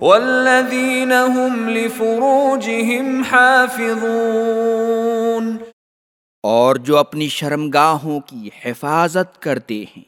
والذین هم لفروجهم حافظون اور جو اپنی شرمگاہوں کی حفاظت کرتے ہیں۔